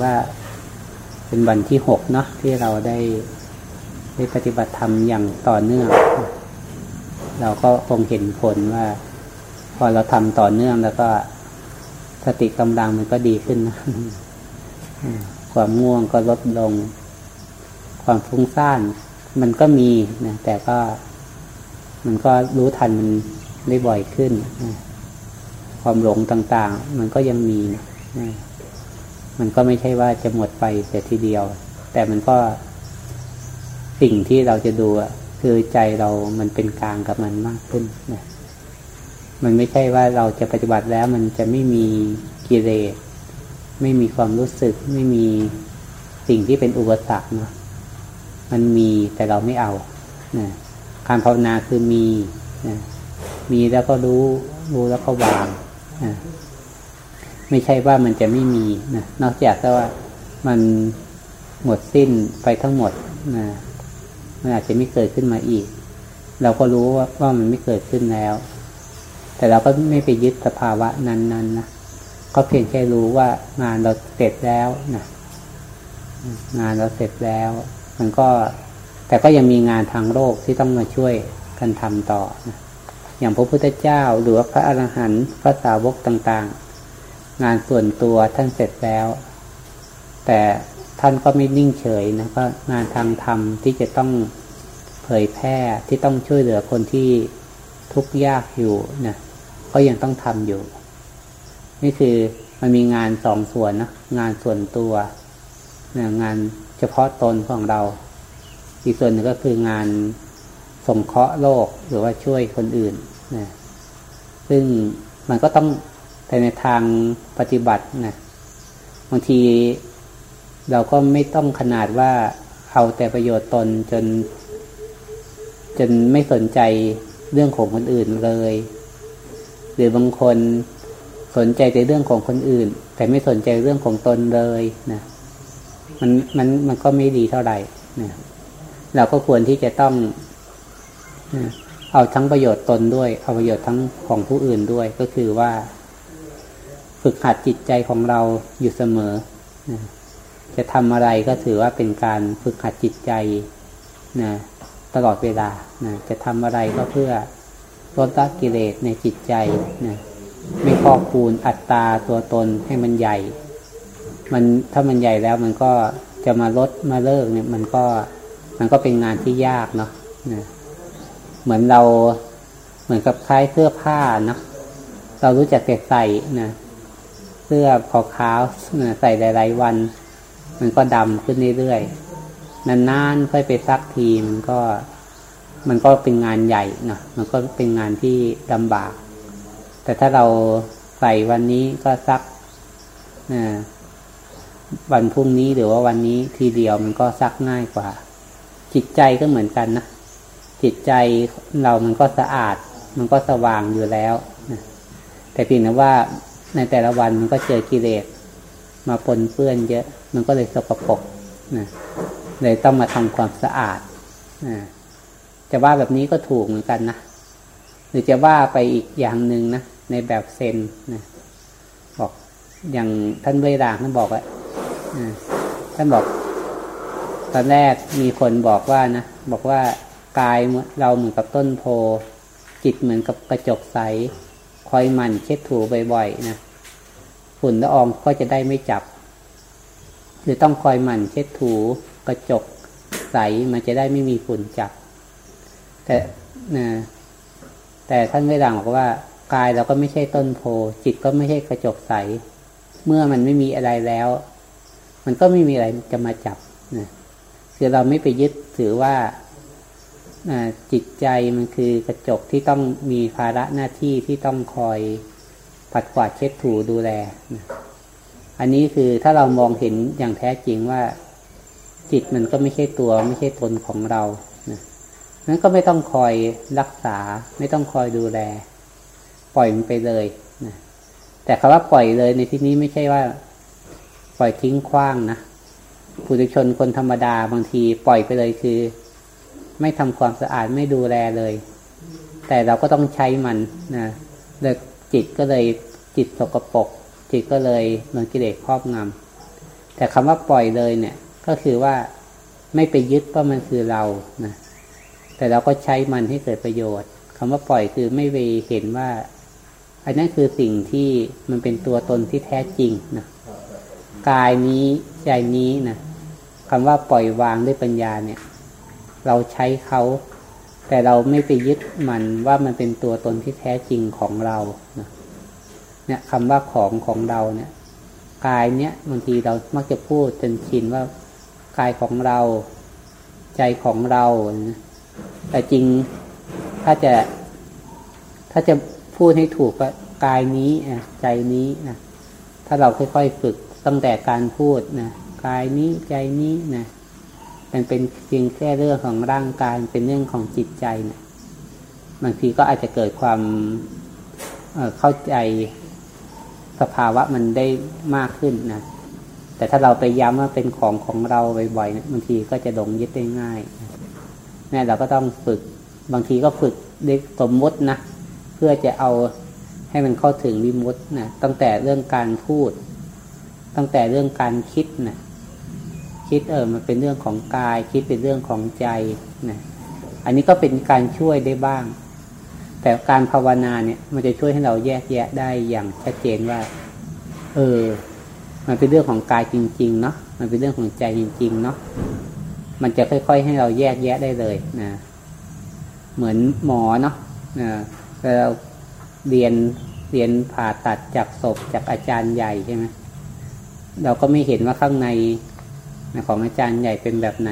ือว่า เป็นวันที่หกเนาะที่เราได้ได้ปฏิบัติธรรมอย่างต่อเนื่อง เราก็คงเห็นผลว่า พอเราทำต่อเนื่องแล้วก็สติกำลังมันก็ดีขึ้นนะความง่วงก็ลดลง ความฟุ้งซ่าน มันก็มีนะแต่ก็ มันก็รู้ทันมันได้บ่อยขึ้นนะความหลงต่าง ๆ มันก็ยังมีนะ มันก็ไม่ใช่ว่าจะหมดไปแต่ทีเดียว แต่มันก็สิ่งที่เราจะดูอะคือใจเรามันเป็นกลางกับมันมากขึ้นนะมันไม่ใช่ว่าเราจะปฏิบัติแล้ว มันจะไม่มีกิเลสไม่มีความรู้สึก ไม่มีสิ่งที่เป็นอุปสรรคเนาะมันมีแต่เราไม่เอานะการภาวนาคือมีนะมีแล้วก็รู้ รู้แล้วก็วางนะ ไม่ใช่ว่ามันจะไม่มีนะนอกจากว่ามันหมดสิ้นไปทั้งหมดนะมันอาจจะไม่เกิดขึ้นมาอีก เราก็รู้ว่าว่ามันไม่เกิดขึ้นแล้ว แต่เราก็ไม่ไปยึดสภาวะนั้นๆนนะก็เพียงแค่รู้ว่างานเราเสร็จแล้วนะงานเราเสร็จแล้ว มันก็ แต่ก็ยังมีงานทางโลกที่ต้องมาช่วยกันทำต่อนะอย่างพระพุทธเจ้าหรือพระอรหันต์พระสาวกต่าง ๆ งานส่วนตัวท่านเสร็จแล้ว แต่ท่านก็ไม่นิ่งเฉยนะก็งานทางธรรมที่จะต้องเผยแพร่ที่ต้องช่วยเหลือคนที่ทุกข์ยากอยู่นะก็ยังต้องทำอยู่ นี่คือมันมีงานสองส่วนนะงานส่วนตัวนะงานเฉพาะตนของเรา อีกส่วนหนึ่งก็คืองานสงเคราะห์โลกหรือว่าช่วยคนอื่นนะซึ่งมันก็ต้อง แต่ในทางปฏิบัตินะบางทีเราก็ไม่ต้องขนาดว่าเอาแต่ประโยชน์ตนจน จนไม่สนใจเรื่องของคนอื่นเลย หรือบางคนสนใจแต่เรื่องของคนอื่น แต่ไม่สนใจเรื่องของตนเลยนะมันมันมันก็ไม่ดีเท่าไหร่นะเราก็ควรที่จะต้องเอาทั้งประโยชน์ตนด้วย เอาประโยชน์ทั้งของผู้อื่นด้วยก็คือว่า ฝึกหัดจิตใจของเราอยู่เสมอ จะทำอะไรก็ถือว่าเป็นการฝึกหัดจิตใจนะตลอดเวลานะจะทำอะไรก็เพื่อลดละกิเลสในจิตใจนะไม่ครอบคูณอัตตาตัวตนให้มันใหญ่ มันถ้ามันใหญ่แล้วมันก็จะมาลดมาเลิกเนี่ย มันก็มันก็เป็นงานที่ยากเนาะนะเหมือนเราเหมือนกับคล้ายเสื้อผ้านะเรารู้จักแต่ใส่นะ สื้อขาวขาวใส่หลายๆวัน มันก็ดำขึ้นเรื่อยๆนานๆค่อยไปซักทีมันก็ มันก็เป็นงานใหญ่เนาะมันก็เป็นงานที่ลำบาก แต่ถ้าเราใส่วันนี้ก็ซักวันพรุ่งนี้หรือว่าวันนี้ทีเดียวมันก็ซักง่ายกว่า จิตใจก็เหมือนกันนะจิตใจเรามันก็สะอาด มันก็สว่างอยู่แล้วแต่เพียงแต่ว่า ในแต่ละวันมันก็เจอกิเลสมาปนเปื้อนเยอะ มันก็เลยสกปรกนะเลยต้องมาทำความสะอาดนะจะว่าแบบนี้ก็ถูกเหมือนกันนะหรือจะว่าไปอีกอย่างหนึ่งนะในแบบเซนนะบอกอย่างท่านเวรางท่านบอกว่าท่านบอก ตอนแรกมีคนบอกว่านะบอกว่ากายเราเหมือนกับต้นโพ จิตเหมือนกับกระจกใส คอยมันเช็ดถูบ่อยๆนะฝุ่นละอองก็จะได้ไม่จับ หรือต้องคอยมันเช็ดถูกระจกใสมันจะได้ไม่มีฝุ่นจับ แต่นะแต่ท่านไม่ดังบอกว่ากายเราก็ไม่ใช่ต้นโพ จิตก็ไม่ใช่กระจกใส เมื่อมันไม่มีอะไรแล้ว มันก็ไม่มีอะไรจะมาจับนะคือเราไม่ไปยึดถือว่า จิตใจมันคือกระจกที่ต้องมีภาระหน้าที่ที่ต้องคอยปัดกวาดเช็ดถูดูแล อันนี้คือถ้าเรามองเห็นอย่างแท้จริงว่า จิตมันก็ไม่ใช่ตัว ไม่ใช่ตนของเรานะนั้นก็ไม่ต้องคอยรักษา ไม่ต้องคอยดูแล ปล่อยมันไปเลยนะแต่คำว่าปล่อยเลยในที่นี้ไม่ใช่ว่า ปล่อยทิ้งขว้างนะผู้ชนคนธรรมดาบางทีปล่อยไปเลยคือ ไม่ทำความสะอาดไม่ดูแลเลย แต่เราก็ต้องใช้มันนะเลยจิตก็เลยจิตสกปรกจิตก็เลยโดนกิเลสครอบงำแต่คำว่าปล่อยเลยเนี่ย ก็คือว่าไม่ไปยึดว่ามันคือเรานะแต่เราก็ใช้มันให้เกิดประโยชน์คำว่าปล่อยคือไม่ไปเห็นว่า อันนั้นคือสิ่งที่มันเป็นตัวตนที่แท้จริงนะกายนี้ใจนี้นะคำว่าปล่อยวางด้วยปัญญาเนี่ย เราใช้เขาแต่เราไม่ไปยึดมันว่ามันเป็นตัวตนที่แท้จริงของเรานะเนี่ยคำว่าของของเราเนี่ยกายเนี่ยบางทีเรามักจะพูดจนชินว่ากายของเรา ใจของเราแต่จริงถ้าจะ ถ้าจะพูดให้ถูกก็กายนี้ใจนี้นะถ้าเราค่อยๆฝึกตั้งแต่การพูดนะกายนี้ใจนี้นะ มันเป็นเพียงแค่เรื่องของร่างกายเป็นเรื่องของจิตใจนะบางทีก็อาจจะเกิดความเเข้าใจสภาวะมันได้มากขึ้นนะแต่ถ้าเราไปย้ำว่าเป็นของของเราบ่อยๆนะบางทีก็จะหลงยึดได้ง่ายนี่เราก็ต้องฝึก บางทีก็ฝึกเด็กสมมตินะเพื่อจะเอาให้มันเข้าถึงวิมุตินะตั้งแต่เรื่องการพูด ตั้งแต่เรื่องการคิดนะ คิดเออมันเป็นเรื่องของกาย คิดเป็นเรื่องของใจนะอันนี้ก็เป็นการช่วยได้บ้าง แต่การภาวนาเนี่ย มันจะช่วยให้เราแยกแยะได้อย่างชัดเจนว่า เออ มันเป็นเรื่องของกายจริง ๆ เนาะมันเป็นเรื่องของใจจริง ๆ เนาะมันจะค่อย ๆ ให้เราแยกแยะได้เลยนะเหมือนหมอเนาะนะเราเรียนเรียนผ่าตัดจากศพจากอาจารย์ใหญ่ใช่ไหมเราก็ไม่เห็นว่าข้างใน ของอาจารย์ใหญ่เป็นแบบไหน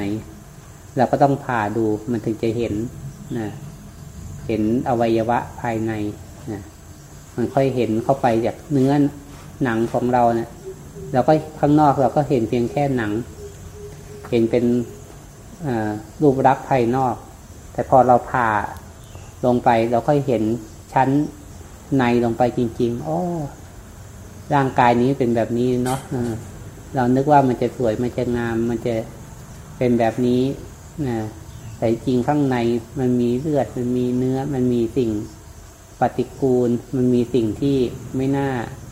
เราก็ต้องผ่าดูมันถึงจะเห็นนะเห็นอวัยวะภายในนะมันค่อยเห็นเข้าไปจากเนื้อหนังของเราเนะี่ยเราก็ข้างนอกเราก็เห็นเพียงแค่หนัง เห็นเป็นรูปรักษณ์ภายนอก แต่พอเราผ่าลงไปเราก็เห็นชั้นในลงไปจริง ๆ โอ้ ร่างกายนี้เป็นแบบนี้เนาะ เรานึกว่ามันจะสวยมันจะงาม มันจะเป็นแบบนี้นะแต่จริงข้างในมันมีเลือดมันมีเนื้อ มันมีสิ่งปฏิกูล มันมีสิ่งที่ไม่น่า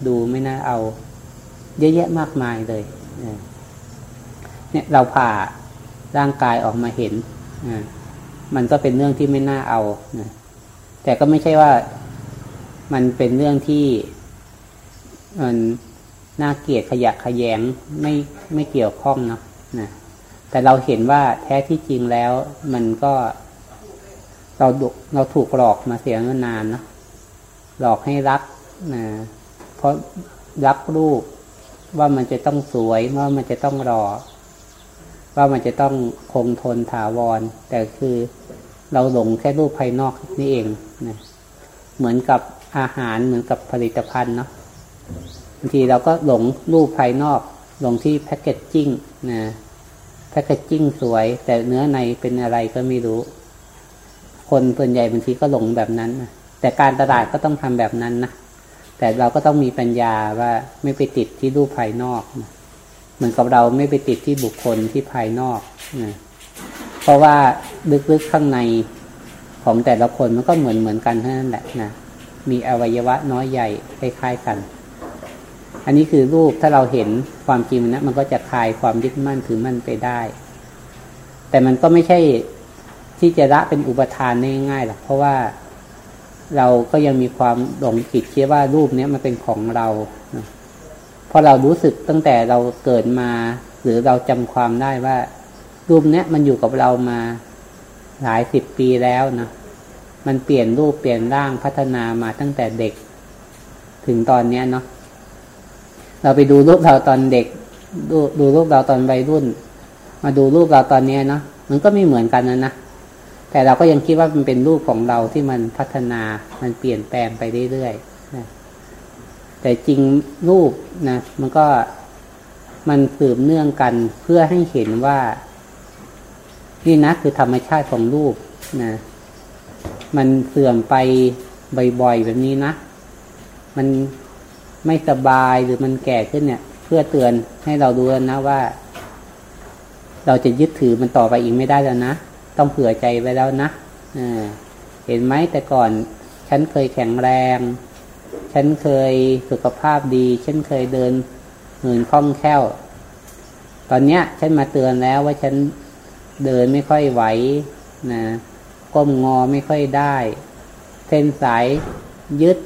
ดูไม่น่าเอา เยอะแยะมากมายเลยเนี่ยเราผ่าร่างกายออกมาเห็นมันก็เป็นเรื่องที่ไม่น่าเอาแต่ก็ไม่ใช่ว่ามันเป็นเรื่องที่มัน น่าเกลียดขยะขยงไม่ไม่เกี่ยวข้องเนาะนะแต่เราเห็นว่าแท้ที่จริงแล้วมันก็เราเราถูกหลอกมาเสียงนานเนาะหลอกให้รักนะเพราะรักรูปว่ามันจะต้องสวยว่ามันจะต้องรอ ว่ามันจะต้องคงทนถาวร แต่คือเราหลงแค่รูปภายนอกนี่เองนะเหมือนกับอาหารเหมือนกับผลิตภัณฑ์เนาะ บางทีเราก็หลงรูปภายนอก หลงที่แพคเกจจิ้งนะแพคเกจจิ้งสวย แต่เนื้อในเป็นอะไรก็ไม่รู้ คนส่วนใหญ่บางทีก็หลงแบบนั้นนะแต่การตลาดก็ต้องทำแบบนั้นนะแต่เราก็ต้องมีปัญญาว่าไม่ไปติดที่รูปภายนอกนะเหมือนกับเราไม่ไปติดที่บุคคลที่ภายนอกนะเพราะว่าลึกๆข้างในของแต่ละคนมันก็เหมือนเหมือนกันเท่านั้นแหละนะมีอวัยวะน้อยใหญ่คล้ายๆกัน อันนี้คือรูปถ้าเราเห็นความจริงนะมันก็จะคลายความยึดมั่นถือมั่นไปได้ แต่มันก็ไม่ใช่ที่จะละเป็นอุปทานง่ายๆหรอกเพราะว่าเราก็ยังมีความหลงผิดเชื่อว่ารูปเนี้ยมันเป็นของเราพอเรารู้สึกตั้งแต่เราเกิดมา หรือเราจำความได้ว่า รูปเนี้ยมันอยู่กับเรามาหลายสิบปีแล้วนะมันเปลี่ยนรูปเปลี่ยนร่างพัฒนามาตั้งแต่เด็ก ถึงตอนเนี้ยเนาะ เราไปดูรูปเราตอนเด็ก ดูดูรูปเราตอนวัยรุ่น มาดูรูปเราตอนนี้เนาะมันก็ไม่เหมือนกันนะนะแต่เราก็ยังคิดว่ามันเป็นรูปของเราที่มันพัฒนามันเปลี่ยนแปลงไปเรื่อยๆนะแต่จริงรูปนะมันก็มันสืบเนื่องกันเพื่อให้เห็นว่า นี่นะคือธรรมชาติของรูปนะมันเสื่อมไปบ่อยๆแบบนี้นะ มัน ไม่สบายหรือมันแก่ขึ้นเนี่ย เพื่อเตือนให้เราดูนะว่า เราจะยึดถือมันต่อไปอีกไม่ได้แล้วนะ ต้องเผื่อใจไว้แล้วนะเห็นไหมแต่ก่อน ฉันเคยแข็งแรง ฉันเคยสุขภาพดี ฉันเคยเดินเหินคล่องแคล่ว ตอนเนี้ย ฉันมาเตือนแล้วว่าฉันเดินไม่ค่อยไหวนะก้มงอไม่ค่อยได้ เส้นสายยึด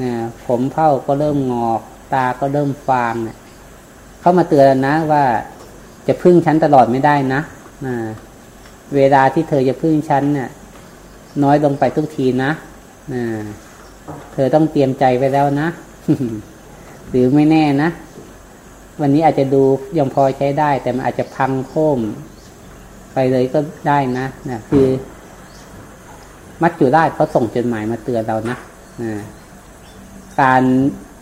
นะผมเผ้าก็เริ่มงอก ตาก็เริ่มฟางเนะเข้ามาเตือนนะว่าจะพึ่งฉันตลอดไม่ได้นะนะเวลาที่เธอจะพึ่งฉันเนะี่ย น้อยลงไปทุกทีนะนะเธอต้องเตรียมใจไปแล้วนะหรือไม่แน่นะ วันนี้อาจจะดูยังพอใช้ได้ แต่มันอาจจะพังโค่มไปเลยก็ได้นะนะคือ มัจจุราชเขาส่งจดหมายมาเตือนเรานะนะ การ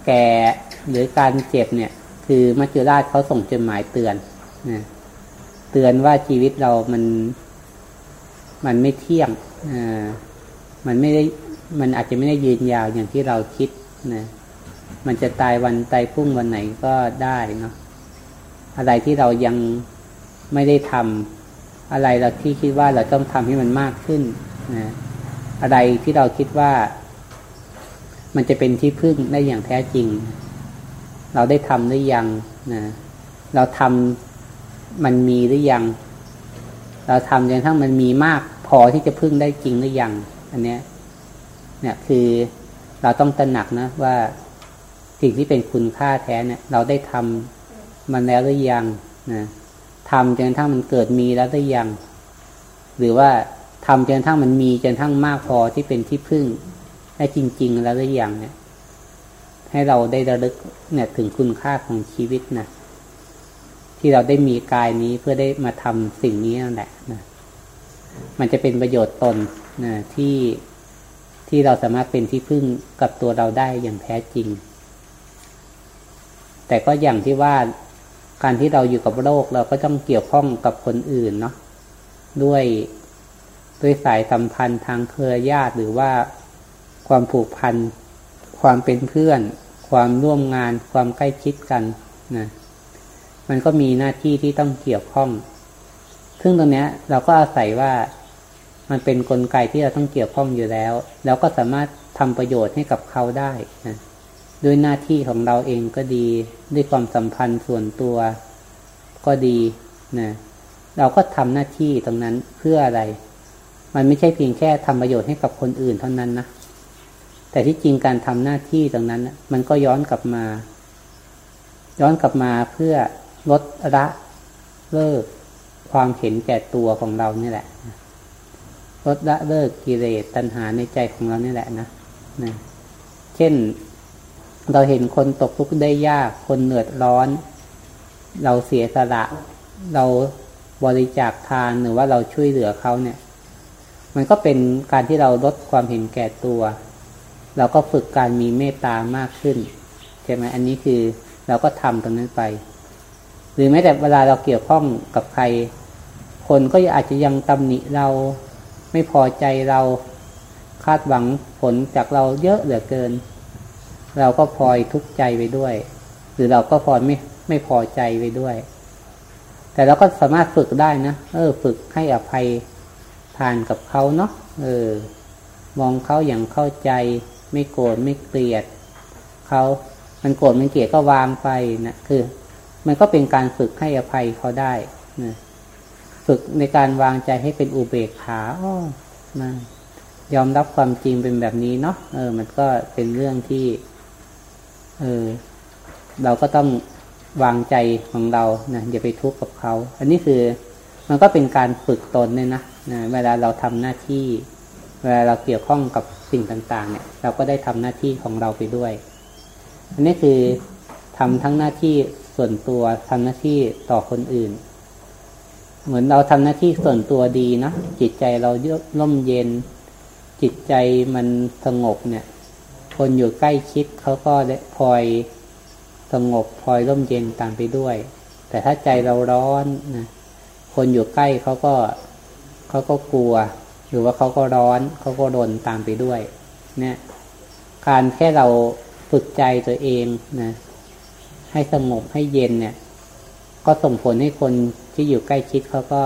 แก่หรือการเจ็บเนี่ย คือมัจจุราชเขาส่งจดหมายเตือนนะเตือนว่าชีวิตเรามัน มันไม่เที่ยงอ่ามันไม่ได้มันอาจจะไม่ได้ยืนยาวอย่างที่เราคิดนะมันจะตายวันตายพรุ่งวันไหนก็ได้เนาะอะไรที่เรายังไม่ได้ทำอะไรเราที่คิดว่าเราต้องทำให้มันมากขึ้นนะอะไรที่เราคิดว่า มันจะเป็นที่พึ่งได้อย่างแท้จริง เราได้ทำหรือยังนะเราทำมันมีหรือยัง เราทำจนทั้งมันมีมากพอที่จะพึ่งได้จริงหรือยัง อันเนี้ยเนี่ยคือเราต้องตระหนักนะว่าสิ่งที่เป็นคุณค่าแท้เนี่ย เราได้ทำมันแล้วหรือยังนะทำจนทั้งมันเกิดมีแล้วหรือยัง หรือว่าทำจนทั้งมันมีจนทั้งมากพอที่เป็นที่พึ่ง ได้จริง ๆ แล้วหรือยังเนี่ย ให้เราได้ระลึกเนี่ยถึงคุณค่าของชีวิตนะที่เราได้มีกายนี้เพื่อได้มาทำสิ่งนี้นั่นแหละนะมันจะเป็นประโยชน์ตนนะที่ที่เราสามารถเป็นที่พึ่งกับตัวเราได้อย่างแท้จริง แต่ก็อย่างที่ว่าการที่เราอยู่กับโลกเราก็ต้องเกี่ยวข้องกับคนอื่นเนาะด้วยด้วยสายสัมพันธ์ทางเครือญาติหรือว่า ความผูกพัน ความเป็นเพื่อน ความร่วมงาน ความใกล้ชิดกันนะมันก็มีหน้าที่ที่ต้องเกี่ยวข้อง ซึ่งตรงนี้เราก็อาศัยว่ามันเป็นนกลไกที่เราต้องเกี่ยวข้องอยู่แล้ว แล้วก็สามารถทำประโยชน์ให้กับเขาได้นะด้วยหน้าที่ของเราเองก็ดี ด้วยความสัมพันธ์ส่วนตัวก็ดีนะเราก็ทำหน้าที่ตรงนั้นเพื่ออะไร มันไม่ใช่เพียงแค่ทำประโยชน์ให้กับคนอื่นเท่านั้นนะ แต่ที่จริงการทำหน้าที่ตรงนั้น มันก็ย้อนกลับมา ย้อนกลับมาเพื่อลดละเลิกความเห็นแก่ตัวของเรานี่แหละลดละเลิกกิเลสตัณหาในใจของเรานี่แหละนะนะ เช่นเราเห็นคนตกทุกข์ได้ยาก คนเหนื่อยร้อน เราเสียสละ เราบริจาคทานหรือว่าเราช่วยเหลือเขาเนี่ย มันก็เป็นการที่เราลดความเห็นแก่ตัว เราก็ฝึกการมีเมตตามากขึ้นใช่ไหมอันนี้คือเราก็ทำตรงนั้นไป หรือแม้แต่เวลาเราเกี่ยวข้องกับใคร คนก็อาจจะยังตำหนิเราไม่พอใจเราคาดหวังผลจากเราเยอะเหลือเกิน เราก็พลอยทุกข์ใจไปด้วย หรือเราก็พลอยไม่ไม่พอใจไปด้วย แต่เราก็สามารถฝึกได้นะเออ ฝึกให้อภัยทานกับเขาเนาะเออ มองเขาอย่างเข้าใจ ไม่โกรธไม่เกลียดเขามันโกรธมันเกลียดก็วางไปนะคือ มันก็เป็นการฝึกให้อภัยเขาได้นะฝึกในการวางใจให้เป็นอุเบกขาอ้อมายอมรับความจริงเป็นแบบนี้เนาะเออ มันก็เป็นเรื่องที่ เออ เราก็ต้องวางใจของเรานะอย่าไปทุกข์กับเขา อันนี้คือ มันก็เป็นการฝึกตนเนี่ยนะนะเวลาเราทำหน้าที่ เวลาเราเกี่ยวข้องกับ สิ่งต่างๆ เนี่ย เราก็ได้ทำหน้าที่ของเราไปด้วย อันนี้คือทำทั้งหน้าที่ส่วนตัวทำหน้าที่ต่อคนอื่น เหมือนเราทำหน้าที่ส่วนตัวดีนะจิตใจเราเยือกร่มเย็น จิตใจมันสงบเนี่ย คนอยู่ใกล้ชิดเขาก็พลอยสงบพลอยร่มเย็นตามไปด้วย แต่ถ้าใจเราร้อนนะคนอยู่ใกล้เขาก็เขาก็กลัว รือว่าเขาก็ร้อนเขาก็โดนตามไปด้วย เนี่ย การแค่เราฝึกใจตัวเองนะให้สงบให้เย็นเนี่ย ก็ส่งผลให้คนที่อยู่ใกล้ชิดเขาก็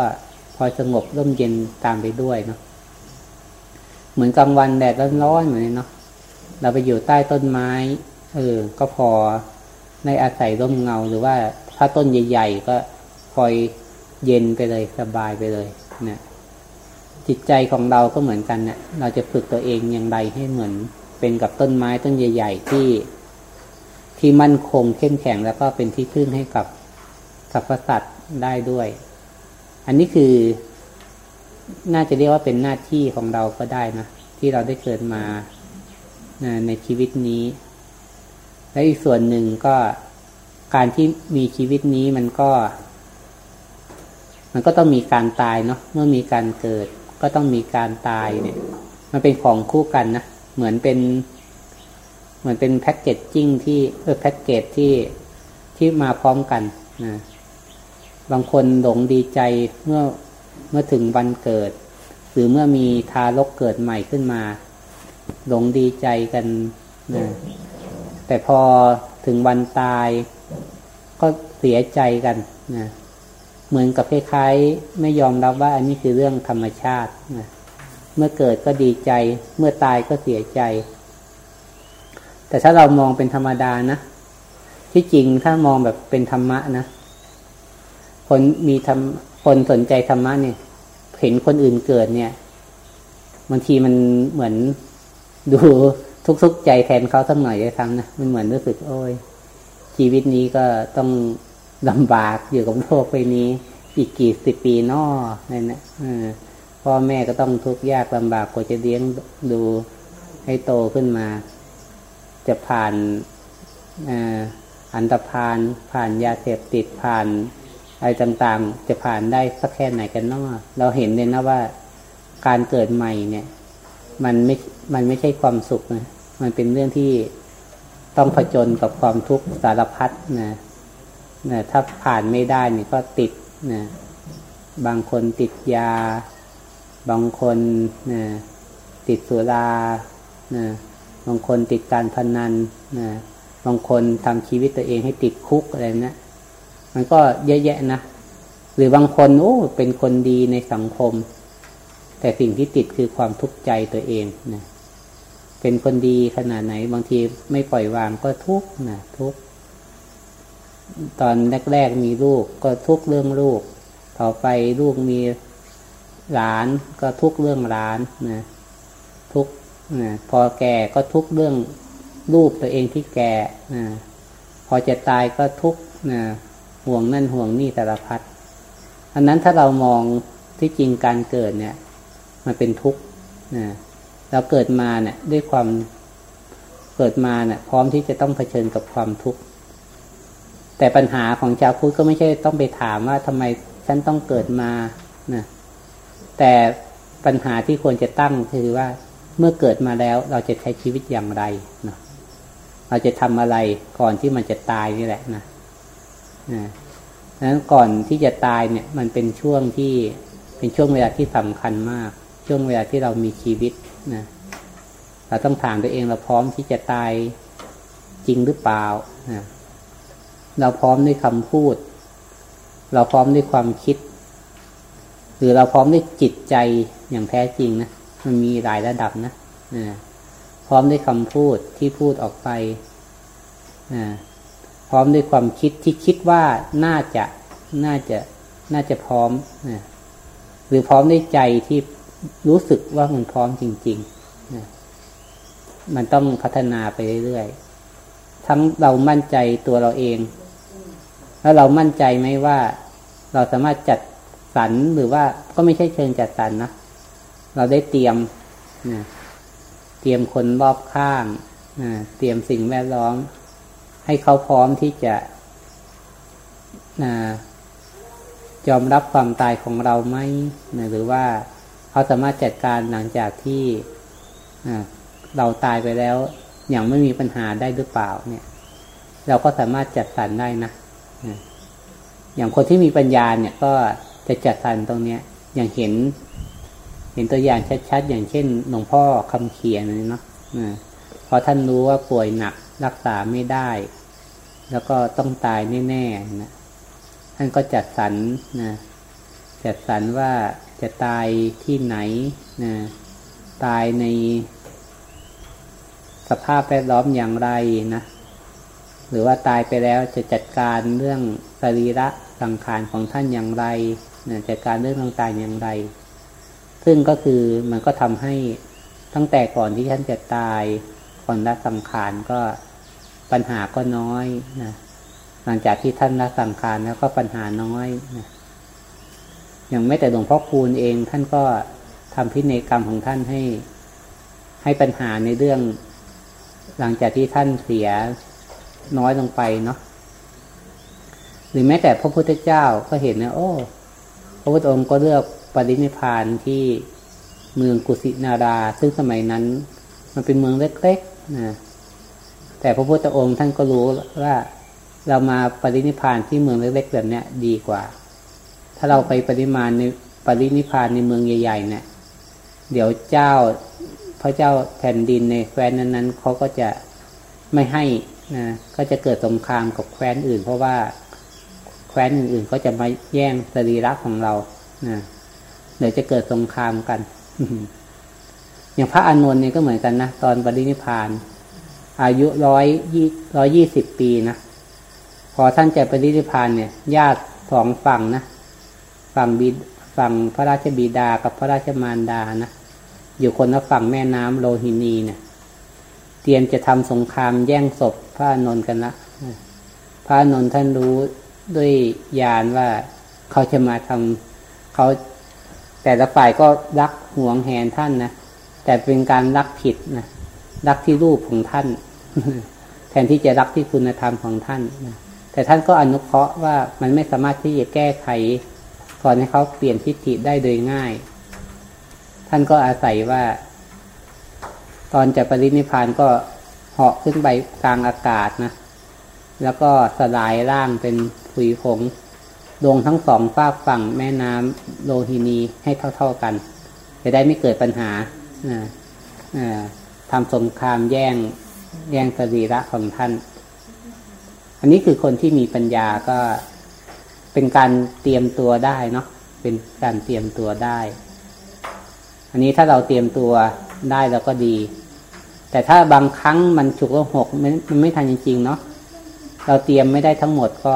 พอยสงบร่มเย็นตามไปด้วยเนาะเหมือนกลางวันแดดร้อนๆเหมือนเนาะเราไปอยู่ใต้ต้นไม้ เออ ก็พอในอาศัยร่มเงาหรือว่าถ้าต้นใหญ่ ๆ ก็คอยเย็นไปเลยสบายไปเลย เนะ จิตใจของเราก็เหมือนกันเนะี่ยเราจะฝึกตัวเองอย่างไรให้เหมือนเป็นกับต้นไม้ต้นใหญ่ ๆ ที่ที่มั่นคงเข้มแข็งแล้วก็เป็นที่พึ่งให้กับสรรพสัตว์ได้ด้วย อันนี้คือ น่าจะเรียกว่าเป็นหน้าที่ของเราก็ได้นะที่เราได้เกิดมาในชีวิตนี้ และอีกส่วนหนึ่งก็การที่มีชีวิตนี้มันก็ มันก็ต้องมีการตายเนาะเมื่อมีการเกิด ก็ต้องมีการตายเนี่ย มันเป็นของคู่กันนะเหมือนเป็น เหมือนเป็นแพ็กเกจจิ้งที่เออแพ็กเกจที่ที่มาพร้อมกันนะบางคนหลงดีใจเมื่อเมื่อถึงวันเกิด หรือเมื่อมีทารกเกิดใหม่ขึ้นมา หลงดีใจกันนะแต่พอถึงวันตายก็เสียใจกันนะ เหมือนกับคล้ายๆไม่ยอมรับว่าอันนี้คือเรื่องธรรมชาตินะเมื่อเกิดก็ดีใจ เมื่อตายก็เสียใจ แต่ถ้าเรามองเป็นธรรมดานะที่จริงถ้ามองแบบเป็นธรรมะนะคนมีทำคนสนใจธรรมะเนี่ย เห็นคนอื่นเกิดเนี่ยบางทีมันเหมือนดูทุกๆใจแทนเขาสักหน่อยจะทำนะมันเหมือนรู้สึกโอ้ยชีวิตนี้ก็ต้อง ลำบากอยู่กับโลกไปนี้ อีกกี่สิบปีนอนั่นนะพ่อแม่ก็ต้องทุกข์ยากลำบากกว่าจะเลี้ยงดูให้โตขึ้นมา จะผ่านอันตรพานผ่านยาเสพติดผ่านอะไรต่างๆ จะผ่านได้สักแค่ไหนกันนอเราเห็นเลยนะว่าการเกิดใหม่เนี่ย มันไม่ มันไม่ใช่ความสุขนะ มันเป็นเรื่องที่ต้องผจญกับความทุกข์สารพัดนะ นะถ้าผ่านไม่ได้เนี่ยก็ติดนะบางคนติดยา บางคนนะติดสุรานะบางคนติดการพนันนะบางคนทำชีวิตตัวเองให้ติดคุกอะไรนะมันก็เยอะแยะนะหรือบางคนโอ้เป็นคนดีในสังคม แต่สิ่งที่ติดคือความทุกข์ใจตัวเองนะเป็นคนดีขนาดไหน บางทีไม่ปล่อยวางก็ทุกข์นะทุกข์ ตอนแรกๆมีลูกก็ทุกเรื่องลูก ต่อไปลูกมีหลานก็ทุกเรื่องหลานนะทุกนะพอแก่ก็ทุกเรื่องลูกตัวเองที่แก่นะพอจะตายก็ทุกนะห่วงนั่นห่วงนี่แต่ละพัดอันนั้นถ้าเรามองที่จริงการเกิดเนี่ย มันเป็นทุกข์นะเราเกิดมาเนี่ยด้วยความเกิดมาเนี่ยพร้อมที่จะต้องเผชิญกับความทุกข์ แต่ปัญหาของชาวพุทธก็ไม่ใช่ต้องไปถามว่าทำไมฉันต้องเกิดมานะแต่ปัญหาที่ควรจะตั้งคือว่าเมื่อเกิดมาแล้วเราจะใช้ชีวิตอย่างไรนะเราจะทำอะไรก่อนที่มันจะตายนี่แหละนะนะนั้นก่อนที่จะตายเนี่ย มันเป็นช่วงที่เป็นช่วงเวลาที่สำคัญมาก ช่วงเวลาที่เรามีชีวิตนะเราต้องถามตัวเองเราพร้อมที่จะตายจริงหรือเปล่านะ เราพร้อมด้วยคำพูด เราพร้อมด้วยความคิด หรือเราพร้อมด้วยจิตใจอย่างแท้จริงนะมันมีหลายระดับนะพร้อมด้วยคำพูดที่พูดออกไปพร้อมด้วยความคิดที่คิดว่าน่าจะน่าจะน่าจะพร้อมหรือพร้อมด้วยใจที่รู้สึกว่ามันพร้อมจริงๆมันต้องพัฒนาไปเรื่อยๆทั้งเรามั่นใจตัวเราเอง แล้วเรามั่นใจไหมว่าเราสามารถจัดสรรหรือว่าก็ไม่ใช่เชิงจัดสรรนะเราได้เตรียมนะเตรียมคนรอบข้างนะเตรียมสิ่งแวดล้อม ให้เขาพร้อมที่จะยอมรับความตายของเราไหมหรือว่าเขาสามารถจัดการหลังจากที่เราตายไปแล้วอย่างไม่มีปัญหาได้หรือเปล่าเนี่ย เราก็สามารถจัดสรรได้นะ อย่างคนที่มีปัญญาเนี่ยก็จะจัดสรรตรงเนี้ย อย่างเห็น เห็นตัวอย่างชัดๆอย่างเช่นหลวงพ่อคำเขียนเนาะพอท่านรู้ว่าป่วยหนักรักษาไม่ได้ แล้วก็ต้องตายแน่ๆนะท่านก็จัดสรรนะจัดสรรว่าจะตายที่ไหนนะตายในสภาพแวดล้อมอย่างไรนะ หรือว่าตายไปแล้วจะจัดการเรื่องสรีระสังขารของท่านอย่างไรนะจัดการเรื่องต่างๆอย่างไร ซึ่งก็คือมันก็ทำให้ตั้งแต่ก่อนที่ท่านจะตายก่อนละสังขารก็ปัญหาก็น้อยนะหลังจากที่ท่านละสังขารแล้วก็ปัญหาน้อยนะอย่างไม่แต่หลวงพ่อคูณเองท่านก็ทำพินัยกรรมของท่านให้ให้ปัญหาในเรื่อง หลังจากที่ท่านเสีย น้อยลงไปเนาะหรือแม้แต่พระพุทธเจ้าก็เห็นนะโอ้ พระพุทธองค์ก็เลือกปรินิพานที่เมืองกุสินารา ซึ่งสมัยนั้น มันเป็นเมืองเล็กๆนะแต่พระพุทธองค์ท่านก็รู้ว่าเรามาปรินิพานที่เมืองเล็กๆแบบเนี้ยดีกว่า ถ้าเราไปปริมาณในปรินิพานในเมืองใหญ่ๆเนี่ยเดี๋ยวเจ้าพระเจ้าแผ่นดินในแคว้นนั้นๆเขาก็จะไม่ให้ นะก็จะเกิดสงครามกับแคว้นอื่น เพราะว่าแคว้นอื่นๆก็จะมาแย่งสรีระของเรานะเดี๋ยวจะเกิดสงครามกัน อย่างพระอานนท์เนี่ยก็เหมือนกันนะตอนปรินิพาน อายุร้อยยี่ร้อยี่สิบปีนะพอท่านจะปรินิพานเนี่ย ญาติสองฝั่งนะฝั่งบิดฝั่งพระราชบิดากับพระราชมารดานะอยู่คนละฝั่งแม่น้ำโลหินีเนี่ย เตรียมจะทำสงครามแย่งศพ พระนนท์กันละพระนนท์ท่านรู้ด้วยญาณว่าเขาจะมาทำเขาแต่ละฝ่ายก็รักห่วงแหนท่านนะแต่เป็นการรักผิดนะรักที่รูปของท่าน แทนที่จะรักที่คุณธรรมของท่านนะแต่ท่านก็อนุเคราะห์ว่ามันไม่สามารถที่จะแก้ไขก่อนให้เขาเปลี่ยนทิฏฐิได้โดยง่าย ท่านก็อาศัยว่า ตอนจะปรินิพานก็ เหาะขึ้นไปกลางอากาศนะ แล้วก็สลายร่างเป็นผุยผงลงทั้งสองฝากฝั่งแม่น้ำโลหินีให้เท่า ๆกัน จะได้ไม่เกิดปัญหาทำสงครามแย่งแย่งสรีระของท่าน อันนี้คือคนที่มีปัญญาก็เป็นการเตรียมตัวได้เนาะ เป็นการเตรียมตัวได้ อันนี้ถ้าเราเตรียมตัวได้เราก็ดี แต่ถ้าบางครั้งมันฉุกละหกมันไม่ทันจริง ๆ เนาะเราเตรียมไม่ได้ทั้งหมดก็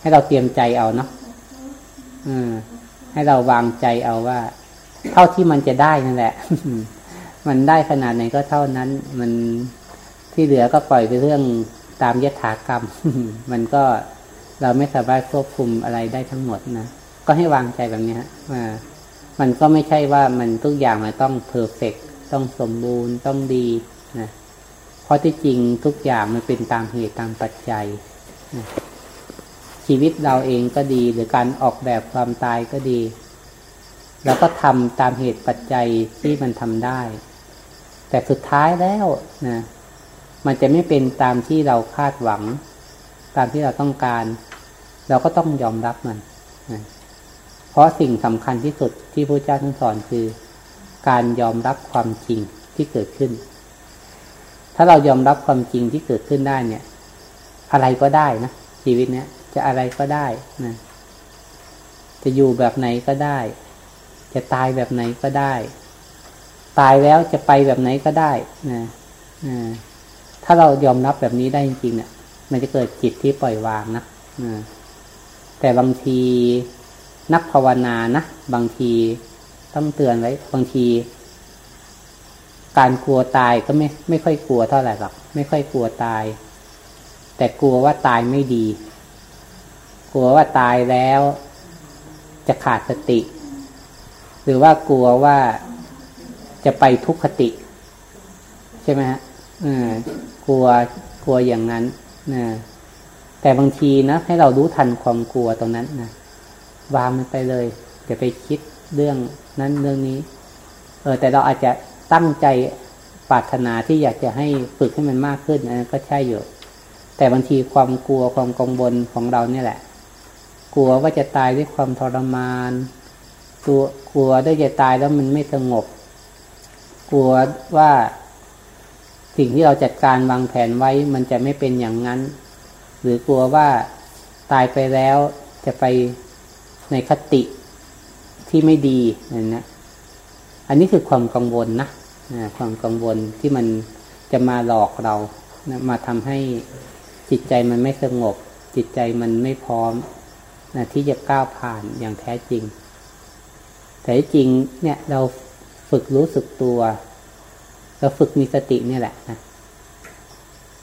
ให้เราเตรียมใจเอาเนาะอืมให้เราวางใจเอาว่า เท่าที่มันจะได้นั่นแหละ มันได้ขนาดไหนก็เท่านั้น มันที่เหลือก็ปล่อยไปเรื่องตามยถากรรม มันก็เราไม่สามารถควบคุมอะไรได้ทั้งหมดนะ ก็ให้วางใจแบบนี้ฮะมันก็ไม่ใช่ว่ามันทุกอย่างมันต้องเพอร์เฟก ต้องสมบูรณ์ต้องดีนะเพราะที่จริงทุกอย่างมันเป็นตามเหตุตามปัจจัยนะชีวิตเราเองก็ดี หรือการออกแบบความตายก็ดีเราก็ทำตามเหตุปัจจัยที่มันทำได้ แต่สุดท้ายแล้วนะมันจะไม่เป็นตามที่เราคาดหวัง ตามที่เราต้องการ เราก็ต้องยอมรับมันนะเพราะสิ่งสำคัญที่สุดที่พระเจ้าท่านสอนคือ การยอมรับความจริงที่เกิดขึ้น ถ้าเรายอมรับความจริงที่เกิดขึ้นได้เนี่ย อะไรก็ได้นะชีวิตเนี้ยจะอะไรก็ได้นะจะอยู่แบบไหนก็ได้ จะตายแบบไหนก็ได้ ตายแล้วจะไปแบบไหนก็ได้นะถ้าเรายอมรับแบบนี้ได้จริงๆเนี่ย มันจะเกิดจิตที่ปล่อยวางนะแต่บางทีนักภาวนานะบางที ต้องเตือนไว้บางที การกลัวตายก็ไม่ไม่ค่อยกลัวเท่าไหร่หรอกไม่ค่อยกลัวตาย แต่กลัวว่าตายไม่ดี กลัวว่าตายแล้ว จะขาดสติ หรือว่ากลัวว่าจะไปทุกขติ ใช่ไหมฮะกลัวกลัวอย่างนั้นนะแต่บางทีนะให้เรารู้ทันความกลัวตรงนั้นนะวางมันไปเลยอย่าไปคิดเรื่อง นั้นเรื่องนี้ เออแต่เราอาจจะตั้งใจปรารถนาที่อยากจะให้ฝึกให้มันมากขึ้นนะก็ใช่อยู่ แต่บางทีความกลัวความกังวลของเราเนี่ยแหละ กลัวว่าจะตายด้วยความทรมานกลัวกลัวได้จะตายแล้วมันไม่สงบ กลัวว่าสิ่งที่เราจัดการวางแผนไว้มันจะไม่เป็นอย่างนั้น หรือกลัวว่าตายไปแล้วจะไปในคติ ที่ไม่ดีนั่นนะอันนี้คือความกังวลนะความกังวลที่มันจะมาหลอกเรานะมาทำให้จิตใจมันไม่สงบ จิตใจมันไม่พร้อมนะที่จะก้าวผ่านอย่างแท้จริง แต่จริงเนี่ยเราฝึกรู้สึกตัว เราฝึกมีสติเนี่ยแหละนะ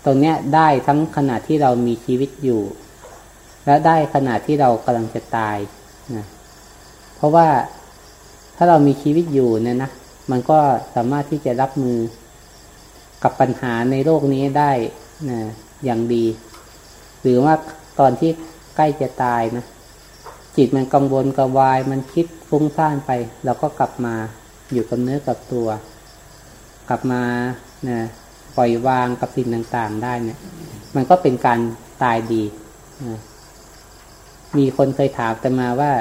ตรงเนี้ยได้ทั้งขณะที่เรามีชีวิตอยู่ และได้ขณะที่เรากำลังจะตาย เพราะว่าถ้าเรามีชีวิตอยู่เนี่ยนะมันก็สามารถที่จะรับมือกับปัญหาในโลกนี้ได้นะอย่างดี หรือว่าตอนที่ใกล้จะตายนะจิตมันกังวลกวาย มันคิดฟุ้งซ่านไปเราก็กลับมาอยู่กับเนื้อกับตัว กลับมานะปล่อยวางกับสิ่งต่างๆได้เนี่ย มันก็เป็นการตายดีนะมีคนเคยถามแต่มาว่า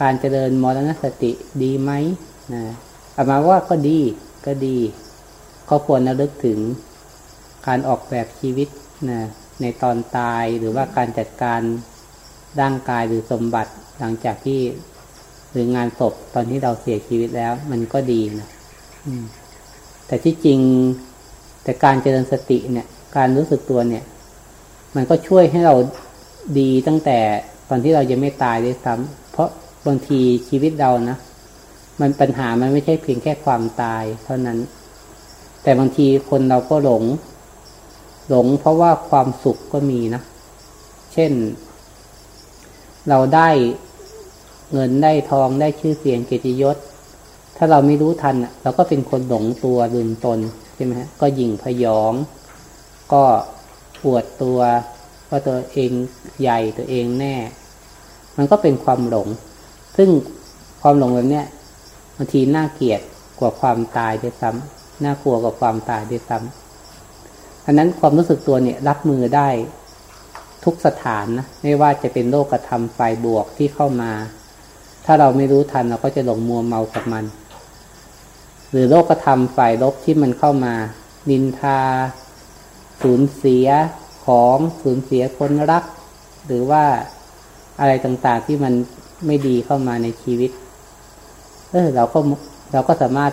การเจริญมรณสติดีไหมนะอามาว่าก็ดีก็ดี ก็ควรระลึกถึงการออกแบบชีวิตนะในตอนตายหรือว่าการจัดการร่างกายหรือสมบัติหลังจากที่หรืองานศพตอนที่เราเสียชีวิตแล้ว มันก็ดีนะแต่ที่จริงแต่การเจริญสติเนี่ย การรู้สึกตัวเนี่ย มันก็ช่วยให้เราดีตั้งแต่ตอนที่เรายังไม่ตายด้วยซ้ำเพราะ บางทีชีวิตเรานะมันปัญหามันไม่ใช่เพียงแค่ความตายเท่านั้น แต่บางทีคนเราก็หลง หลงเพราะว่าความสุขก็มีนะเช่น เราได้เงินได้ทองได้ชื่อเสียงเกียรติยศ ถ้าเราไม่รู้ทันเราก็เป็นคนหลงตัวลืมตนใช่ไหมฮะก็ยิงพยอง ก็ปวดตัวว่าตัวเองใหญ่ตัวเองแน่ มันก็เป็นความหลง ซึ่งความหลงแบบเนี้ยบางทีน่าเกลียดกว่าความตายด้วยซ้ำน่ากลัวกว่าความตายด้วยซ้ำอันนั้นความรู้สึกตัวเนี่ย รับมือได้ทุกสถานนะไม่ว่าจะเป็นโลกธรรมฝ่ายบวกที่เข้ามา ถ้าเราไม่รู้ทันเราก็จะหลงมัวเมากับมัน หรือโลกธรรมฝ่ายลบที่มันเข้ามานินทา สูญเสียของสูญเสียคนรัก หรือว่าอะไรต่างๆที่มัน ไม่ดีเข้ามาในชีวิต เออเราก็เราก็สามารถ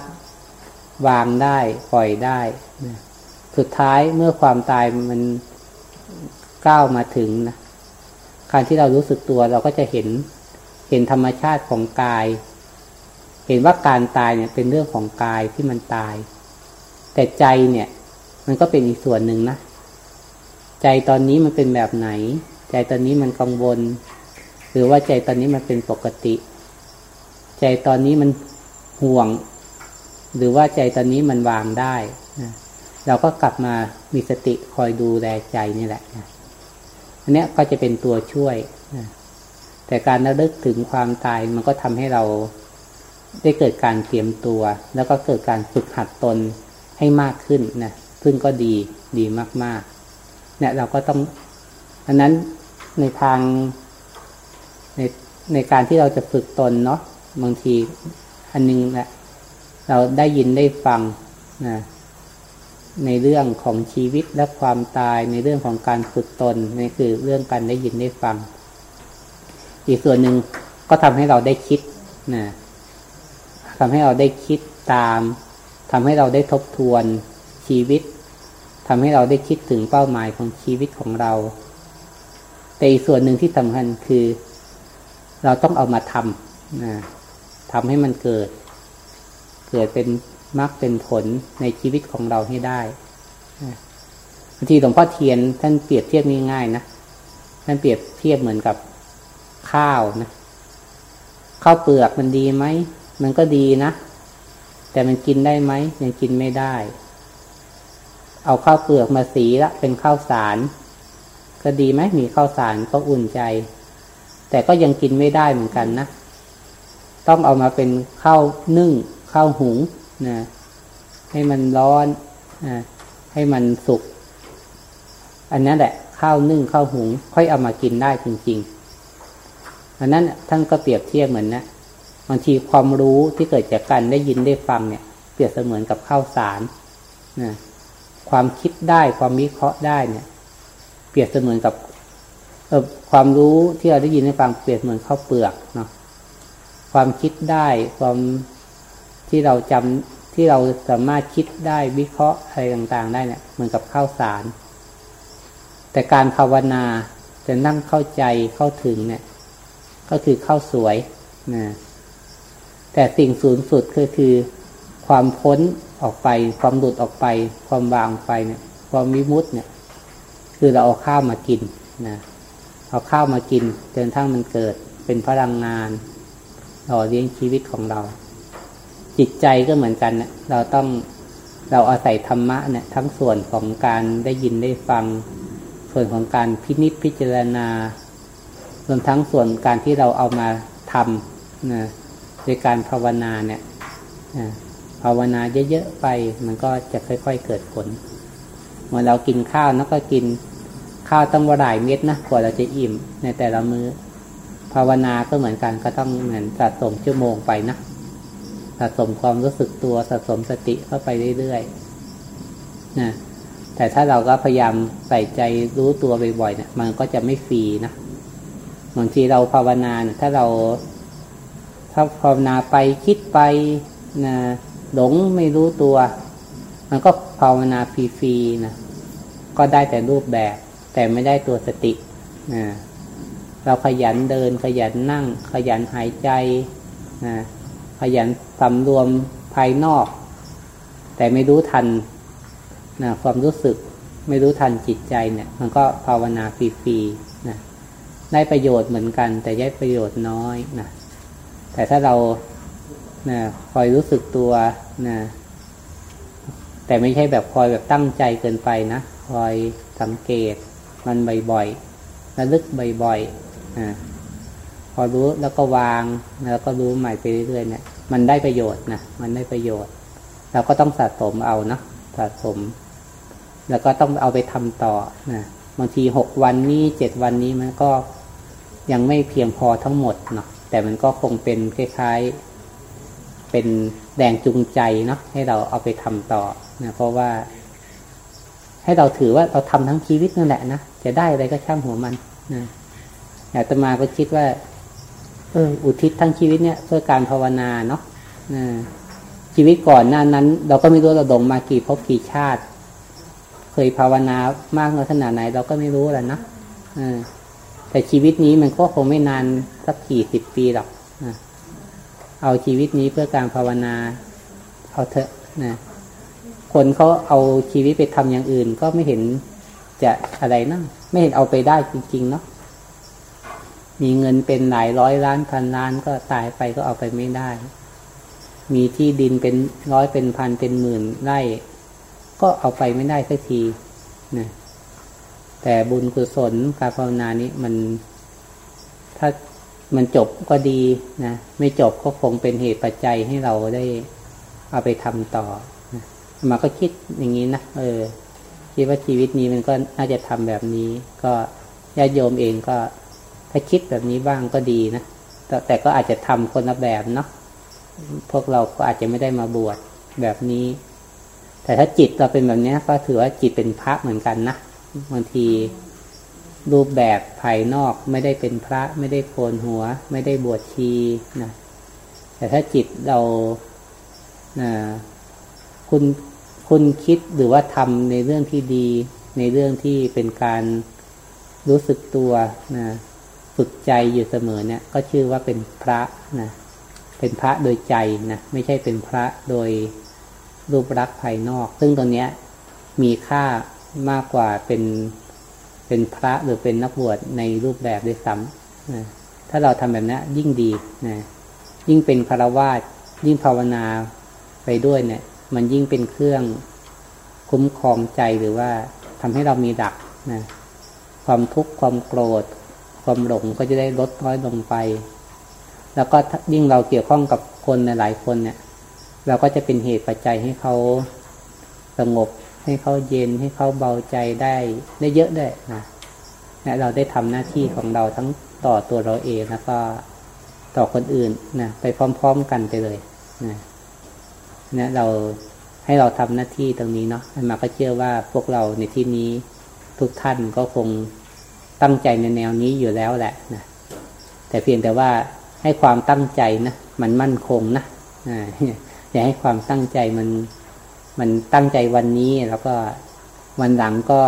วางได้ปล่อยได้สุดท้ายเมื่อความตายมันก้าวมาถึงนะการที่เรารู้สึกตัวเราก็จะเห็นเห็นธรรมชาติของกาย เห็นว่าการตายเนี่ยเป็นเรื่องของกายที่มันตาย แต่ใจเนี่ย มันก็เป็นอีกส่วนหนึ่งนะ ใจตอนนี้มันเป็นแบบไหน ใจตอนนี้มันกังวล หรือว่าใจตอนนี้มันเป็นปกติ ใจตอนนี้มันห่วง หรือว่าใจตอนนี้มันวางได้นะเราก็กลับมามีสติคอยดูแลใจนี่แหละนะอันนี้ก็จะเป็นตัวช่วยนะแต่การระลึกถึงความตายมันก็ทำให้เราได้เกิดการเตรียมตัว แล้วก็เกิดการฝึกหัดตนให้มากขึ้นนะซึ่งก็ดีดีมากๆ เนี่ยเราก็ต้องอันนั้นในทาง ในในการที่เราจะฝึกตนเนาะบางทีอันนึงแหละเราได้ยินได้ฟังนะในเรื่องของชีวิตและความตายในเรื่องของการฝึกตนนี่คือเรื่องการได้ยินได้ฟัง อีกส่วนหนึ่งก็ทำให้เราได้คิดนะทำให้เราได้คิดตามทำให้เราได้ทบทวนชีวิตทำให้เราได้คิดถึงเป้าหมายของชีวิตของเรา แต่อีกส่วนหนึ่งที่สำคัญคือ เราต้องเอามาทำนะทำให้มันเกิด เกิดเป็นมรรคเป็นผลในชีวิตของเราให้ได้บางทีหลวงพ่อเทียนท่านเปรียบเทียบง่ายๆนะท่านเปรียบเทียบเหมือนกับข้าวนะข้าวเปลือกมันดีไหมมันก็ดีนะแต่มันกินได้ไหมยังกินไม่ได้ เอาข้าวเปลือกมาสีละเป็นข้าวสาร ก็ดีไหมมีข้าวสารก็อุ่นใจ แต่ก็ยังกินไม่ได้เหมือนกันนะ ต้องเอามาเป็นข้าวนึ่งข้าวหุงนะให้มันร้อนนะให้มันสุก อันนั้นแหละ ข้าวนึ่งข้าวหุง ค่อยเอามากินได้จริง ๆ อันนั้นท่านก็เปรียบเทียบเหมือนนะบางทีความรู้ที่เกิดจากการได้ยินได้ฟังเนี่ย เปรียบเสมือนกับข้าวสารนะความคิดได้ความวิเคราะห์ได้เนี่ย เปรียบเสมือนกับ ความรู้ที่เราได้ยินได้ฟังเปรียบเหมือนข้าวเปลือกเนาะความคิดได้ความที่เราจำที่ที่เราสามารถคิดได้วิเคราะห์อะไรต่างๆ ได้เนี่ยเหมือนกับข้าวสาร แต่การภาวนาจะนั่งเข้าใจเข้าถึงเนี่ย ก็คือข้าวสวยนะแต่สิ่งสูงสุดก็คือความพ้นออกไป ความหลุดออกไป ความวางไปเนี่ย ความวิมุตเนี่ย คือเราเอาข้าวมากินนะ เอาข้าวมากินจนทั้งมันเกิดเป็นพลังงานหล่อเลี้ยงชีวิตของเรา จิตใจก็เหมือนกันนะเราต้องเราอาศัยธรรมะเนี่ยทั้งส่วนของการได้ยินได้ฟัง ส่วนของการพินิจพิจารณารวมทั้งส่วนการที่เราเอามาทำนะโดยการภาวนาเนี่ยภาวนาเยอะๆไปมันก็จะค่อย ๆเกิดผลเมื่อเรากินข้าวแล้วก็กิน ข้าวต้องหลายเม็ดนะกว่าเราจะอิ่มในแต่ละมือ้อภาวนาก็เหมือนกันก็ต้องเหมือนสะสมชั่วโมงไปนะสะสมความรู้สึกตัวสะสมสติเข้าไปเรื่อยๆนะแต่ถ้าเราก็พยายามใส่ใจรู้ตัวบ่อยๆเนะี่ยมันก็จะไม่ฟรีนะบางทีเราภาวนาเนี่ยถ้าเราถ้าภาวนาไปคิดไปนะหลงไม่รู้ตัว มันก็ภาวนาฟรีๆนะก็ได้แต่รูปแบบ แต่ไม่ได้ตัวสตินะเราขยันเดินขยันนั่ง ขยันหายใจนะขยันสำรวมภายนอก แต่ไม่รู้ทันนะความรู้สึกไม่รู้ทันจิตใจเนี่ย มันก็ภาวนาฟรีๆนะได้ประโยชน์เหมือนกัน แต่ได้ประโยชน์น้อยนะแต่ถ้าเรานะคอยรู้สึกตัวนะแต่ไม่ใช่แบบคอยแบบตั้งใจเกินไปนะ คอยสังเกต มันบ่อยๆระลึกบ่อยๆนะพอรู้แล้วก็วางแล้วก็รู้ใหม่ไปเรื่อยๆเนี่ย มันได้ประโยชน์นะมันได้ประโยชน์ เราก็ต้องสะสมเอานะสะสม แล้วก็ต้องเอาไปทำต่อนะบางทีหกวันนี้เจ็ดวันนี้มันก็ยังไม่เพียงพอทั้งหมดเนาะแต่มันก็คงเป็นคล้ายๆเป็นแรงจูงใจเนาะให้เราเอาไปทำต่อนะเพราะว่า ให้เราถือว่าเราทำทั้งชีวิตนั่นแหละนะจะได้อะไรก็ช่างหัวมันนะอยากจะมาก็คิดว่า เออ อุทิศทั้งชีวิตเนี่ย เพื่อการภาวนาเนาะนะชีวิตก่อนหน้านั้น เราก็ไม่รู้เราดงมากี่พบกี่ชาติ เคยภาวนามากน้อยขนาดไหน เราก็ไม่รู้แหละนะแต่ชีวิตนี้มันก็คงไม่นานสักกี่สิบปีหรอกนะเอาชีวิตนี้เพื่อการภาวนาเอาเถอะนะ คนเขาเอาชีวิตไปทำอย่างอื่น ก็ไม่เห็นจะอะไรนะไม่เห็นเอาไปได้จริงๆเนาะมีเงินเป็นหลายร้อยล้านพันล้านก็ตายไปก็เอาไปไม่ได้ มีที่ดินเป็นร้อยเป็นพันเป็นหมื่นไร่ก็เอาไปไม่ได้สักทีนะแต่บุญกุศลการภาวนานี้มัน ถ้ามันจบก็ดีนะ ไม่จบก็คงเป็นเหตุปัจจัยให้เราได้เอาไปทำต่อ มาก็คิดอย่างนี้นะเออคิดว่าชีวิตนี้มันก็น่าจะทำแบบนี้ ก็ญาติโยมเองก็ถ้าคิดแบบนี้บ้างก็ดีนะแต่แต่ก็อาจจะทำคนละแบบเนาะพวกเราก็อาจจะไม่ได้มาบวชแบบนี้ แต่ถ้าจิตเราเป็นแบบนี้ก็ถือว่าจิตเป็นพระเหมือนกันนะบางทีรูปแบบภายนอกไม่ได้เป็นพระ ไม่ได้โกนหัว ไม่ได้บวชชีนะแต่ถ้าจิตเรานะคุณ คุณคิดหรือว่าทำในเรื่องที่ดี ในเรื่องที่เป็นการรู้สึกตัวนะฝึกใจอยู่เสมอเนี่ย ก็ชื่อว่าเป็นพระนะเป็นพระโดยใจนะไม่ใช่เป็นพระโดยรูปรักษณ์ภายนอก ซึ่งตรงนี้มีค่ามากกว่าเป็นเป็นพระหรือเป็นนักบวชในรูปแบบด้วยซ้ำนะถ้าเราทำแบบนี้ยิ่งดีนะยิ่งเป็นคารวาสยิ่งภาวนาไปด้วยเนี่ย มันยิ่งเป็นเครื่องคุ้มครองใจหรือว่าทำให้เรามีดักนะความทุกข์ความโกรธ ความหลงก็จะได้ลดน้อยลงไป แล้วก็ยิ่งเราเกี่ยวข้องกับคนหลายคนเนี่ย เราก็จะเป็นเหตุปัจจัยให้เขาสงบให้เขาเย็นให้เขาเบาใจได้ได้เยอะด้วยนะนะเราได้ทำหน้าที่ของเราทั้งต่อตัวเราเองแล้วก็ต่อคนอื่นนะไปพร้อม ๆ กันไปเลยนะ เนะเราให้เราทำหน้าที่ตรงนี้เนาะมาก็เชื่อว่าพวกเราในที่นี้ทุกท่านก็คงตั้งใจในแนวนี้อยู่แล้วแหละนะแต่เพียงแต่ว่าให้ความตั้งใจนะมันมั่นคงนะอย่าให้ความตั้งใจมัน มันตั้งใจวันนี้แล้วก็วันหลังก็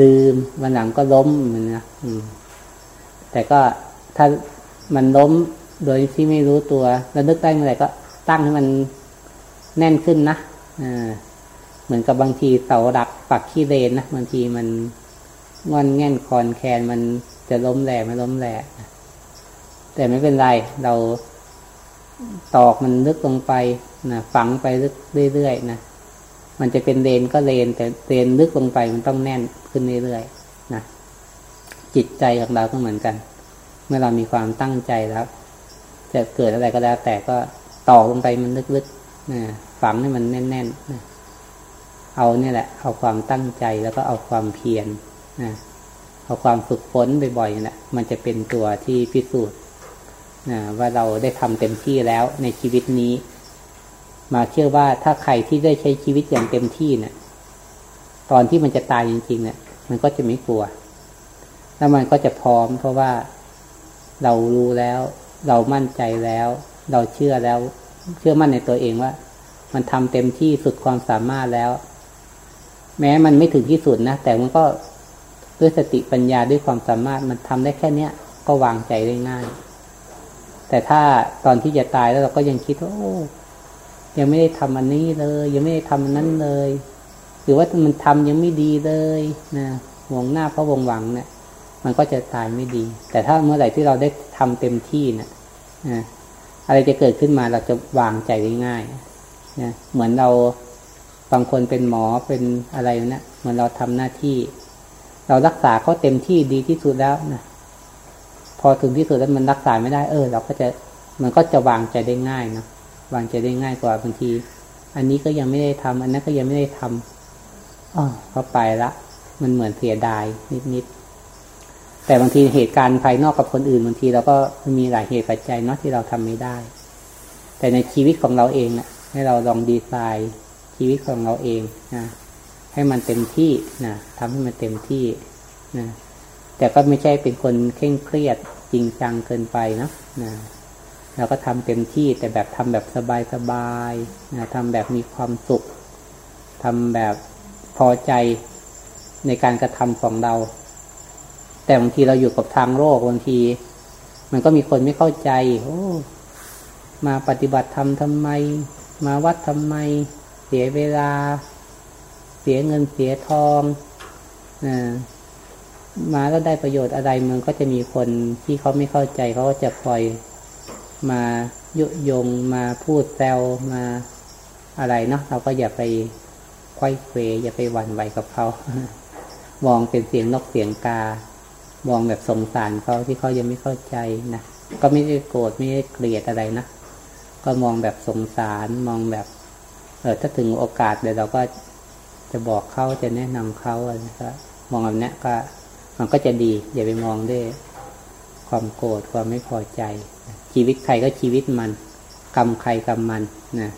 ลืมวันหลังก็ล้มมันนะแต่ก็ถ้ามันล้มโดยที่ไม่รู้ตัวแล้วนึกได้เมื่อไหร่ก็ตั้งให้มัน แน่นขึ้นนะเหมือนกับบางทีเสาหลักปักขี้เลนนะบางทีมันงอนแง่นคอนแคนมันจะล้มแหลกไม่ล้มแหลกแต่ไม่เป็นไร เราตอกมันลึกลงไปนะฝังไปลึกเรื่อยๆนะมันจะเป็นเลนก็เลน แต่เลนลึกลงไปมันต้องแน่นขึ้นเรื่อยๆนะจิตใจของเราก็เหมือนกัน เมื่อเรามีความตั้งใจแล้ว จะเกิดอะไรก็แล้วแต่ก็ตอกลงไปมันลึกๆนะ ฝังให้มันแน่นๆนะเอาเนี่ยแหละ เอาความตั้งใจแล้วก็เอาความเพียรนะเอาความฝึกฝนบ่อยๆนี่แหละมันจะเป็นตัวที่พิสูจน์นะว่าเราได้ทำเต็มที่แล้วในชีวิตนี้ มาเชื่อว่าถ้าใครที่ได้ใช้ชีวิตอย่างเต็มที่เนะี่ย ตอนที่มันจะตายจริงๆเนะี่ย มันก็จะไม่กลัว แล้วมันก็จะพร้อม เพราะว่าเรารู้แล้ว เรามั่นใจแล้ว เราเชื่อแล้ว เชื่อมั่นในตัวเองว่า มันทำเต็มที่สุดความสามารถแล้ว แม้มันไม่ถึงที่สุดนะแต่มันก็ด้วยสติปัญญาด้วยความสามารถมันทำได้แค่เนี้ยก็วางใจได้ง่าย แต่ถ้าตอนที่จะตายแล้วเราก็ยังคิดว่าโอ้ยังไม่ได้ทำอันนี้เลย ยังไม่ได้ทำอันนั้นเลย หรือว่ามันทำยังไม่ดีเลยนะหวงหน้าเพราะวงหวังเนะี่ยมันก็จะตายไม่ดี แต่ถ้าเมื่อไหร่ที่เราได้ทำเต็มที่เนะนะอะไรจะเกิดขึ้นมาเราจะวางใจได้ง่าย นะเหมือนเราบางคนเป็นหมอเป็นอะไรนะเหมือนเราทำหน้าที่ เรารักษาเขาเต็มที่ดีที่สุดแล้วนะพอถึงที่สุดแล้วมันรักษาไม่ได้ เออ เราก็จะมันก็จะวางใจได้ง่ายนะวางใจได้ง่ายกว่าบางที อันนี้ก็ยังไม่ได้ทำอันนั้นก็ยังไม่ได้ทำอ๋อเขาไปละ มันเหมือนเสียดายนิดๆแต่บางทีเหตุการณ์ภายนอกกับคนอื่นบางทีเราก็มีหลายเหตุปัจจัยเนาะที่เราทำไม่ได้ แต่ในชีวิตของเราเองนะ ให้เราลองดีไซน์ชีวิตของเราเองนะให้มันเต็มที่นะทำให้มันเต็มที่นะแต่ก็ไม่ใช่เป็นคนเคร่งเครียดจริงจังเกินไปนะนะเราก็ทำเต็มที่แต่แบบทำแบบสบายๆนะทำแบบมีความสุขทำแบบพอใจในการกระทำของเรา แต่บางทีเราอยู่กับทางโลกบางที มันก็มีคนไม่เข้าใจ โอ้ มาปฏิบัติธรรมทำไม มาวัดทำไม เสียเวลา เสียเงินเสียทองอมาแล้วได้ประโยชน์อะไรมันก็จะมีคนที่เขาไม่เข้าใจเขาก็จะคอยมายุยงมาพูดแซวมาอะไรเนาะเราก็อย่าไปควยเควอย่าไปหวั่นไหวกับเขามองเป็นเสียงนกเสียงกามองแบบสงสารเขาที่เขายังไม่เข้าใจนะก็ไม่ได้โกรธไม่ได้เกลียดอะไรนะ ก็มองแบบสงสารมองแบบ เออถ้าถึงโอกาสเดี๋ยวเราก็จะบอกเขาจะแนะนำเขาอะไรก็มองแบบนี้ก็ มันก็จะดี อย่าไปมองด้วยความโกรธความไม่พอใจ ชีวิตใครก็ชีวิตมัน กรรมใครกรรมมันนะ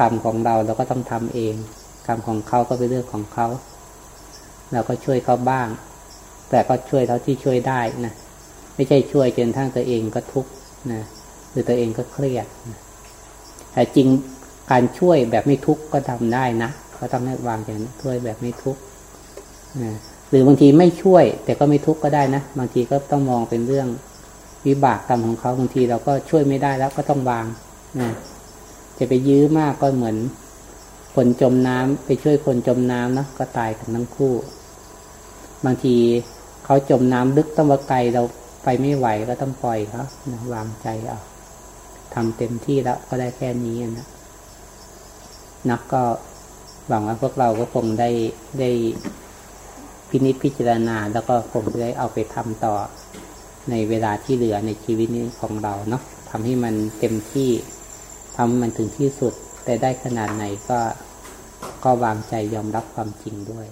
กรรมของเราเราก็ต้องทำเอง กรรมของเขาก็เป็นเรื่องของเขาเราก็ช่วยเขาบ้าง แต่ก็ช่วยเท่าที่ช่วยได้นะไม่ใช่ช่วยจนทั้งตัวเองก็ทุกข์นะ หรือตัวเองก็เครียดแต่จริงการช่วยแบบไม่ทุกข์ก็ทำได้นะก็ต้องให้วางอย่างช่วยแบบไม่ทุกข์หรือบางทีไม่ช่วย แต่ก็ไม่ทุกข์ก็ได้นะบางทีก็ต้องมองเป็นเรื่องวิบากกรรมของเขาบางทีเราก็ช่วยไม่ได้แล้วก็ต้องวางนะจะไปยื้อมากก็เหมือน คนจมน้ำไปช่วยคนจมน้ำนะก็ตายกันทั้งคู่ บางทีเขาจมน้ำลึกต้องมาไกลเราไปไม่ไหวก็ต้องปล่อยเขานะวางใจเอา ทำเต็มที่แล้วก็ได้แค่นี้นะนักก็หวังว่าพวกเราก็คงได้ได้พินิจพิจารณา แล้วก็คงได้เอาไปทำต่อในเวลาที่เหลือในชีวิตนี้ของเราเนาะทำให้มันเต็มที่ทำมันถึงที่สุด แต่ได้ขนาดไหนก็ก็วางใจยอมรับความจริงด้วย